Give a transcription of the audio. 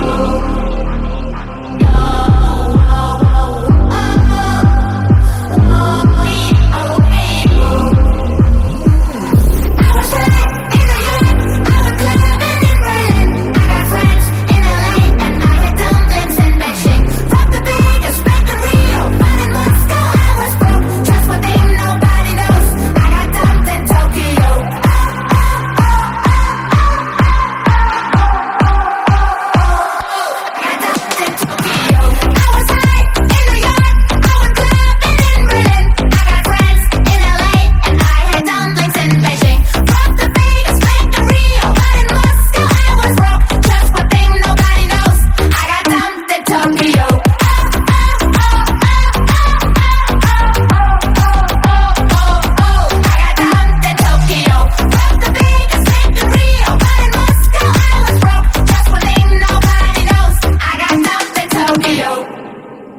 Música